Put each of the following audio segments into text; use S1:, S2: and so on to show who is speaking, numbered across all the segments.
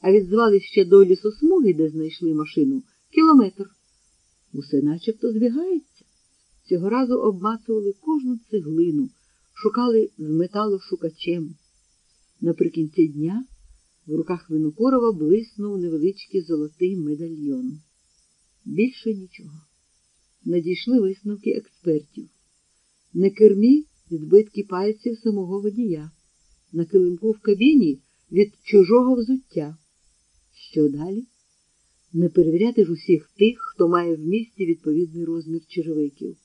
S1: а від звалища до лісосмуги, де знайшли машину, кілометр. Усе начебто збігається. Цього разу обмацували кожну цеглину, шукали з металошукачем. Наприкінці дня в руках Винокорова блиснув невеличкий золотий медальйон. Більше нічого. Надійшли висновки експертів. На кермі відбитки пальців самого водія, на килимку в кабіні від чужого взуття. Що далі? Не перевіряти ж усіх тих, хто має в місті відповідний розмір черевиків.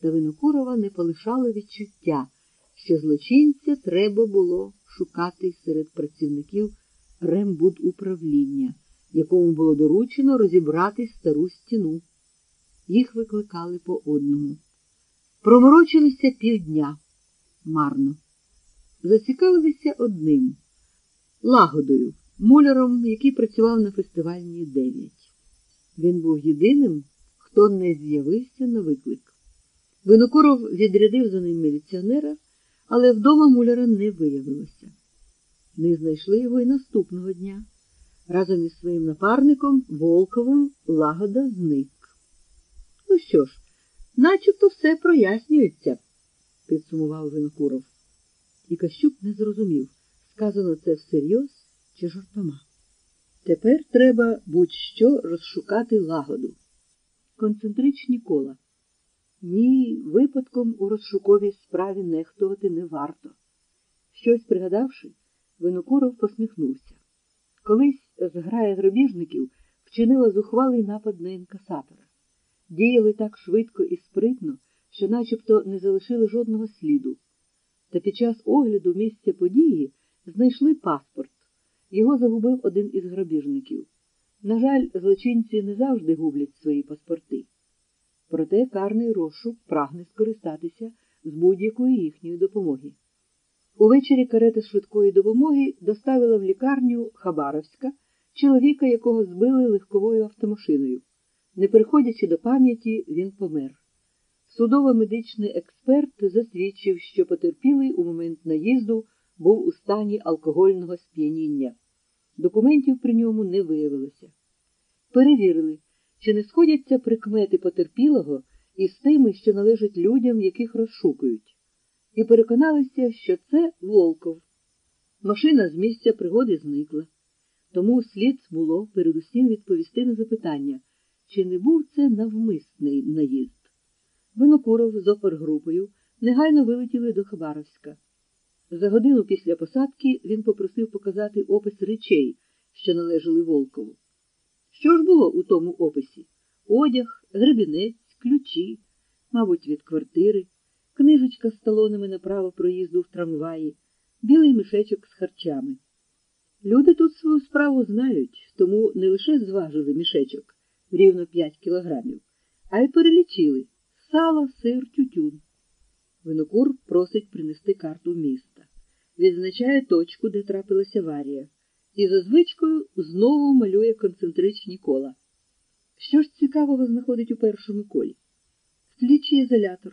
S1: Та Винокурова не полишало відчуття, що злочинця треба було шукати серед працівників рембудуправління, якому було доручено розібрати стару стіну. Їх викликали по одному. Проморочилися півдня марно. Зацікавилися одним лагодою, муляром, який працював на фестивальній 9. Він був єдиним, хто не з'явився на виклик. Винокуров відрядив за ним міліціонера, але вдома муляра не виявилося. Не знайшли його і наступного дня. Разом із своїм напарником Волковим лагода зник. Ну що ж, начебто все прояснюється, підсумував Винокуров. І Кащук не зрозумів, сказано це всерйоз чи жартома. Тепер треба будь-що розшукати лагоду. Концентричні кола. Ні, випадком у розшуковій справі нехтувати не варто. Щось пригадавши, Винокуров посміхнувся. Колись зграя грабіжників вчинила зухвалий напад на інкасатора. Діяли так швидко і спритно, що начебто не залишили жодного сліду. Та під час огляду місця події знайшли паспорт. Його загубив один із грабіжників. На жаль, злочинці не завжди гублять свої паспорти. Проте карний розшук прагне скористатися з будь-якої їхньої допомоги. Увечері карета швидкої допомоги доставила в лікарню Хабаровська чоловіка, якого збили легковою автомашиною. Не приходячи до пам'яті, він помер. Судово-медичний експерт засвідчив, що потерпілий у момент наїзду був у стані алкогольного сп'яніння. Документів при ньому не виявилося. Перевірили, чи не сходяться прикмети потерпілого із тими, що належать людям, яких розшукують, і переконалися, що це Волков. Машина з місця пригоди зникла. Тому слід було передусім відповісти на запитання, чи не був це навмисний наїзд. Винокуров з опергрупою негайно вилетіли до Хабаровська. За годину після посадки він попросив показати опис речей, що належали Волкову. Що ж було у тому описі? Одяг, гребінець, ключі, мабуть, від квартири, книжечка з талонами на право проїзду в трамваї, білий мішечок з харчами. Люди тут свою справу знають, тому не лише зважили мішечок рівно 5 кілограмів, а й перелічили сало, сир, тютюн. Винокур просить принести карту міста, відзначає точку, де трапилася аварія, і за звичкою знову малює концентричні кола. Що ж цікавого знаходить у першому колі? Слідчий ізолятор.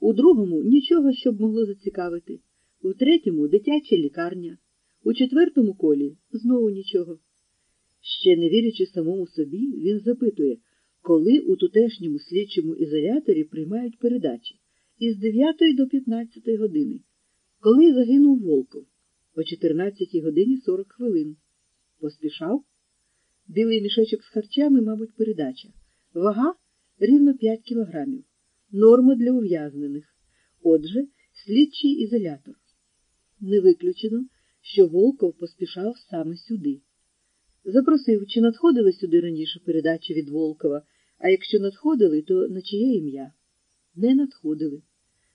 S1: У другому нічого, щоб могло зацікавити, у третьому дитяча лікарня, у четвертому колі знову нічого. Ще не вірячи самому собі, він запитує, коли у тутешньому слідчому ізоляторі приймають передачі із 9 до 15 години, коли загинув Волков о 14 годині 40 хвилин. Поспішав? Білий мішечок з харчами, мабуть, передача. Вага рівно 5 кілограмів. Норма для ув'язнених. Отже, слідчий ізолятор. Не виключено, що Волков поспішав саме сюди. Запросив, чи надходили сюди раніше передачі від Волкова, а якщо надходили, то на чиє ім'я? Не надходили.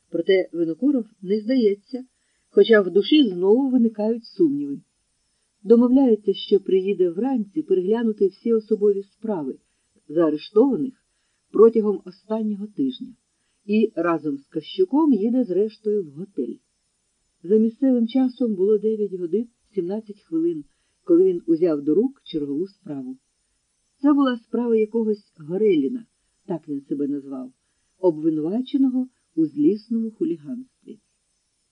S1: Проте Винокуров не здається, хоча в душі знову виникають сумніви. Домовляється, що приїде вранці переглянути всі особові справи, заарештованих протягом останнього тижня, і разом з Кащуком їде зрештою в готель. За місцевим часом було 9 годин 17 хвилин, коли він узяв до рук чергову справу. Це була справа якогось Гореліна, так він себе назвав, обвинуваченого у злісному хуліганстві.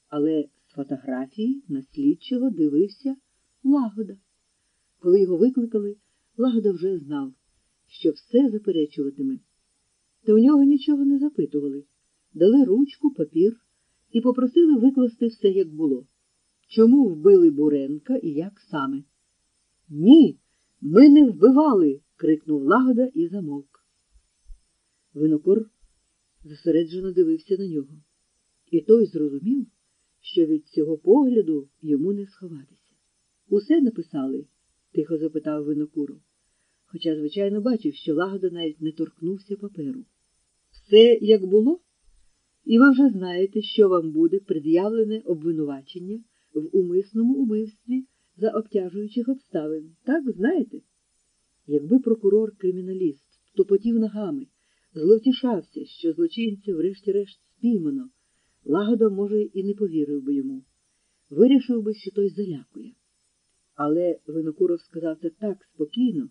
S1: Але фотографії на слідчого дивився лагода. Коли його викликали, Лагода вже знав, що все заперечуватиме. Та у нього нічого не запитували, дали ручку, папір і попросили викласти все, як було. Чому вбили Буренка і як саме? Ні, ми не вбивали. крикнув Лагода і замовк. Винокур зосереджено дивився на нього, і той зрозумів, що від цього погляду йому не сховатися. Усе написали? тихо запитав винокуру, хоча, звичайно, бачив, що Лагода навіть не торкнувся паперу. Все як було, і ви вже знаєте, що вам буде пред'явлене обвинувачення в умисному убивстві за обтяжуючих обставин. Так, знаєте? Якби прокурор-криміналіст тупотів ногами, зловтішався, що злочинця врешті-решт спіймано, Лагода, може, і не повірив би йому, вирішив би, що той залякує. Але Винокуров сказав це так спокійно,